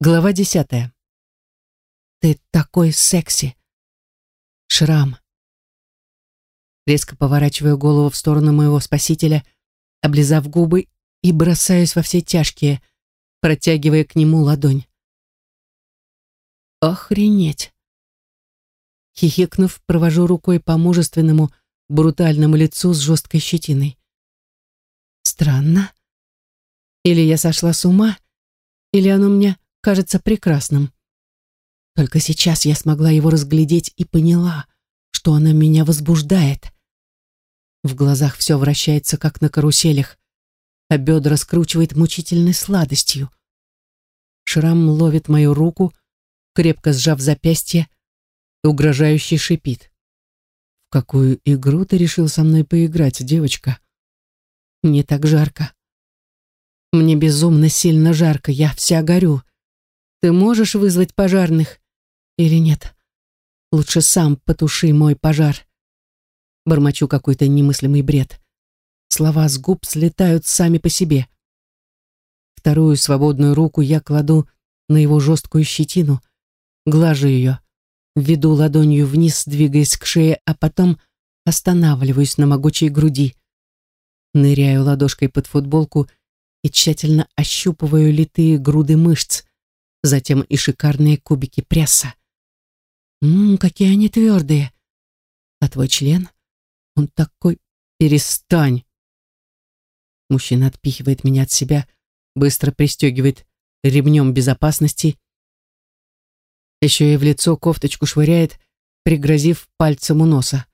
Глава десятая. Ты такой секси. Шрам. Резко поворачиваю голову в сторону моего спасителя, облизав губы и бросаюсь во все тяжкие, протягивая к нему ладонь. Охренеть. Хихикнув, провожу рукой по мужественному, брутальному лицу с жесткой щетиной. Странно. Или я сошла с ума, или оно мне кажется прекрасным. Только сейчас я смогла его разглядеть и поняла, что она меня возбуждает. В глазах все вращается, как на каруселях, а бедра скручивает мучительной сладостью. Шрам ловит мою руку, крепко сжав запястье, угрожающе шипит. «В какую игру ты решил со мной поиграть, девочка?» «Мне так жарко. Мне безумно сильно жарко, я вся горю. Ты можешь вызвать пожарных или нет? Лучше сам потуши мой пожар. Бормочу какой-то немыслимый бред. Слова с губ слетают сами по себе. Вторую свободную руку я кладу на его жесткую щетину, глажу ее, веду ладонью вниз, двигаясь к шее, а потом останавливаюсь на могучей груди. Ныряю ладошкой под футболку и тщательно ощупываю литые груды мышц, затем и шикарные кубики пресса. Ммм, какие они твердые. А твой член? Он такой... Перестань. Мужчина отпихивает меня от себя, быстро пристегивает ремнем безопасности. Еще и в лицо кофточку швыряет, пригрозив пальцем у носа.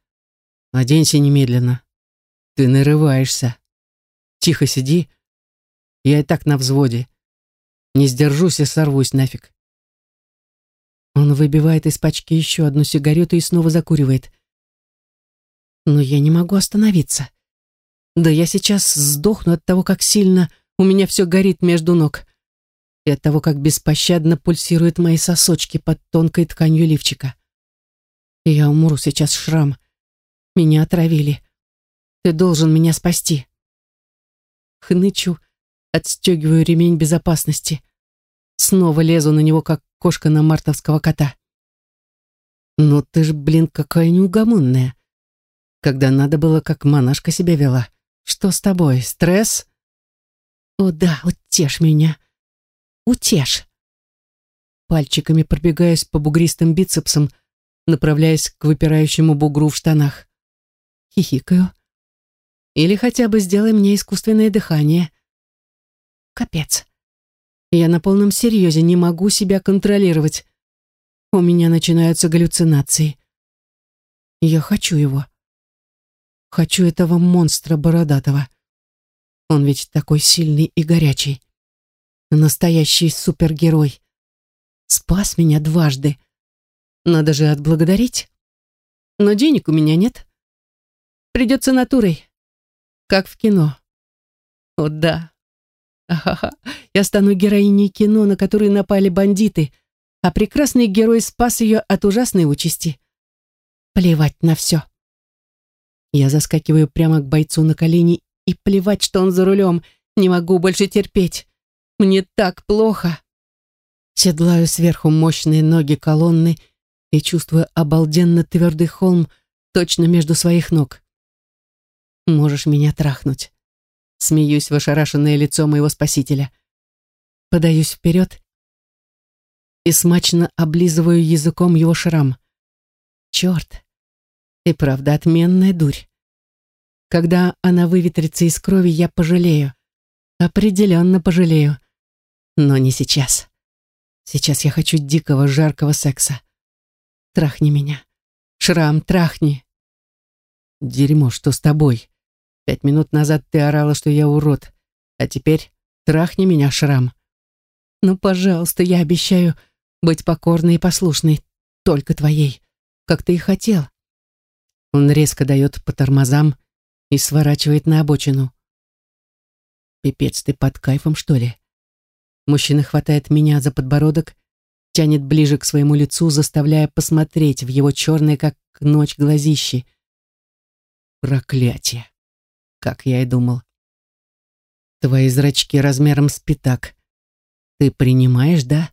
«Оденься немедленно. Ты нарываешься. Тихо сиди. Я и так на взводе. Не сдержусь и сорвусь нафиг. Он выбивает из пачки еще одну сигарету и снова закуривает. Но я не могу остановиться. Да я сейчас сдохну от того, как сильно у меня все горит между ног. И от того, как беспощадно пульсируют мои сосочки под тонкой тканью лифчика. Я умру сейчас, Шрам. Меня отравили. Ты должен меня спасти. Хнычу, отстегиваю ремень безопасности. Снова лезу на него, как кошка на мартовского кота. Ну ты ж, блин, какая неугомонная. Когда надо было, как монашка себя вела. Что с тобой, стресс? О да, утешь меня. Утешь. Пальчиками пробегаясь по бугристым бицепсам, направляясь к выпирающему бугру в штанах. Хихикаю. Или хотя бы сделай мне искусственное дыхание. Капец. Я на полном серьезе не могу себя контролировать. У меня начинаются галлюцинации. Я хочу его. Хочу этого монстра бородатого. Он ведь такой сильный и горячий. Настоящий супергерой. Спас меня дважды. Надо же отблагодарить. Но денег у меня нет. Придется натурой. Как в кино. О да, Я стану героиней кино, на которое напали бандиты, а прекрасный герой спас ее от ужасной участи. Плевать на все. Я заскакиваю прямо к бойцу на колени и плевать, что он за рулем. Не могу больше терпеть. Мне так плохо. Седлаю сверху мощные ноги колонны и чувствую обалденно твердый холм точно между своих ног. Можешь меня трахнуть. Смеюсь в ошарашенное лицо моего спасителя. Подаюсь вперед и смачно облизываю языком его шрам. Черт! И правда отменная дурь. Когда она выветрится из крови, я пожалею. Определенно пожалею. Но не сейчас. Сейчас я хочу дикого, жаркого секса. Трахни меня. Шрам, трахни. Дерьмо, что с тобой? Пять минут назад ты орала, что я урод, а теперь трахни меня, Шрам. Ну, пожалуйста, я обещаю быть покорной и послушной, только твоей, как ты и хотел. Он резко дает по тормозам и сворачивает на обочину. Пипец, ты под кайфом, что ли? Мужчина хватает меня за подбородок, тянет ближе к своему лицу, заставляя посмотреть в его черные, как ночь, глазищи. Проклятие как я и думал. Твои зрачки размером с пятак. Ты принимаешь, да?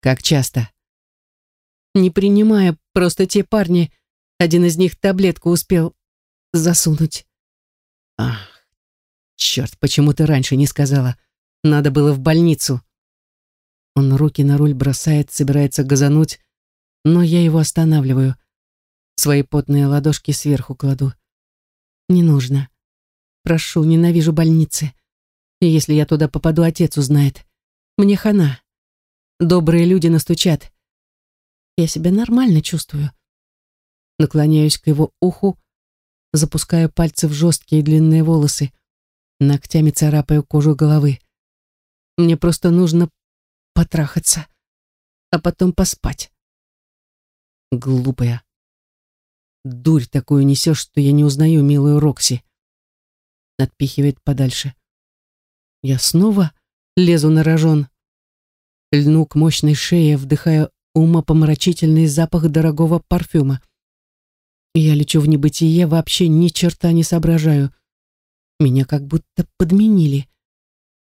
Как часто? Не принимая, просто те парни, один из них таблетку успел засунуть. Ах, черт, почему ты раньше не сказала? Надо было в больницу. Он руки на руль бросает, собирается газануть, но я его останавливаю. Свои потные ладошки сверху кладу. Не нужно. Прошу, ненавижу больницы. И если я туда попаду, отец узнает. Мне хана. Добрые люди настучат. Я себя нормально чувствую. Наклоняюсь к его уху, запускаю пальцы в жесткие длинные волосы, ногтями царапаю кожу головы. Мне просто нужно потрахаться, а потом поспать. Глупая. Дурь такую несешь, что я не узнаю милую Рокси. Отпихивает подальше. Я снова лезу на рожон. Льну к мощной шее, вдыхая умопомрачительный запах дорогого парфюма. Я лечу в небытие, вообще ни черта не соображаю. Меня как будто подменили.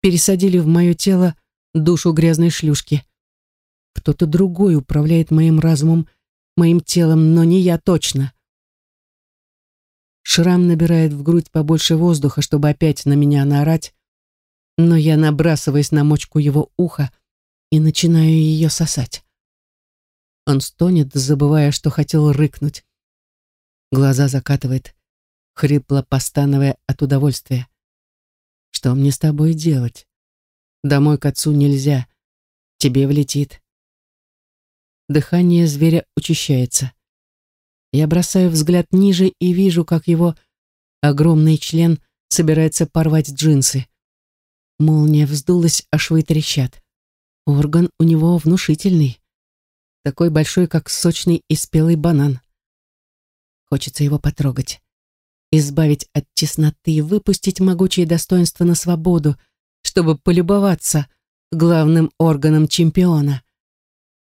Пересадили в мое тело душу грязной шлюшки. Кто-то другой управляет моим разумом, моим телом, но не я точно. Шрам набирает в грудь побольше воздуха, чтобы опять на меня наорать, но я набрасываюсь на мочку его уха и начинаю ее сосать. Он стонет, забывая, что хотел рыкнуть. Глаза закатывает, хрипло постановая от удовольствия. «Что мне с тобой делать? Домой к отцу нельзя. Тебе влетит». Дыхание зверя учащается. Я бросаю взгляд ниже и вижу, как его огромный член собирается порвать джинсы. Молния вздулась, а швы трещат. Орган у него внушительный. Такой большой, как сочный и спелый банан. Хочется его потрогать. Избавить от тесноты, выпустить могучие достоинства на свободу, чтобы полюбоваться главным органом чемпиона.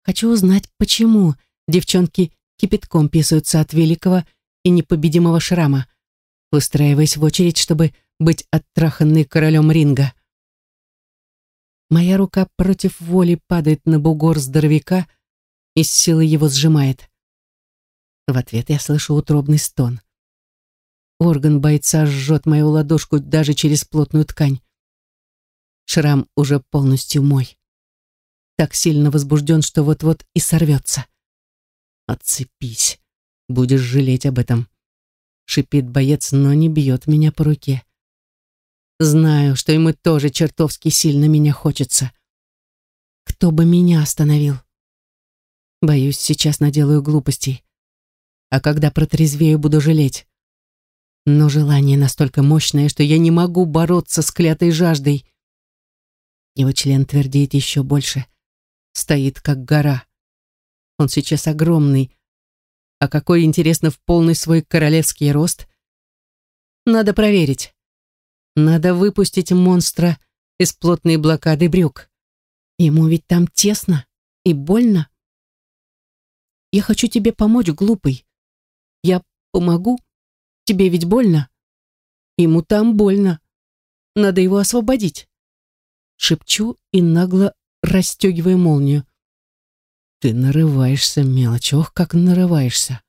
Хочу узнать, почему девчонки кипятком писаются от великого и непобедимого шрама, выстраиваясь в очередь, чтобы быть оттраханной королем ринга. Моя рука против воли падает на бугор здоровяка и с силой его сжимает. В ответ я слышу утробный стон. Орган бойца жжет мою ладошку даже через плотную ткань. Шрам уже полностью мой. Так сильно возбужден, что вот-вот и сорвется. «Отцепись, будешь жалеть об этом», — шипит боец, но не бьет меня по руке. Знаю, что ему тоже чертовски сильно меня хочется. Кто бы меня остановил? Боюсь, сейчас наделаю глупостей. А когда протрезвею, буду жалеть. Но желание настолько мощное, что я не могу бороться с клятой жаждой. Его член твердеет еще больше. Стоит, как гора. Он сейчас огромный. А какой, интересно, в полный свой королевский рост? Надо проверить. Надо выпустить монстра из плотной блокады брюк. Ему ведь там тесно и больно. Я хочу тебе помочь, глупый. Я помогу. Тебе ведь больно. Ему там больно. Надо его освободить. Шепчу и нагло расстегиваю молнию. Ты нарываешься, мелочь, ох, как нарываешься.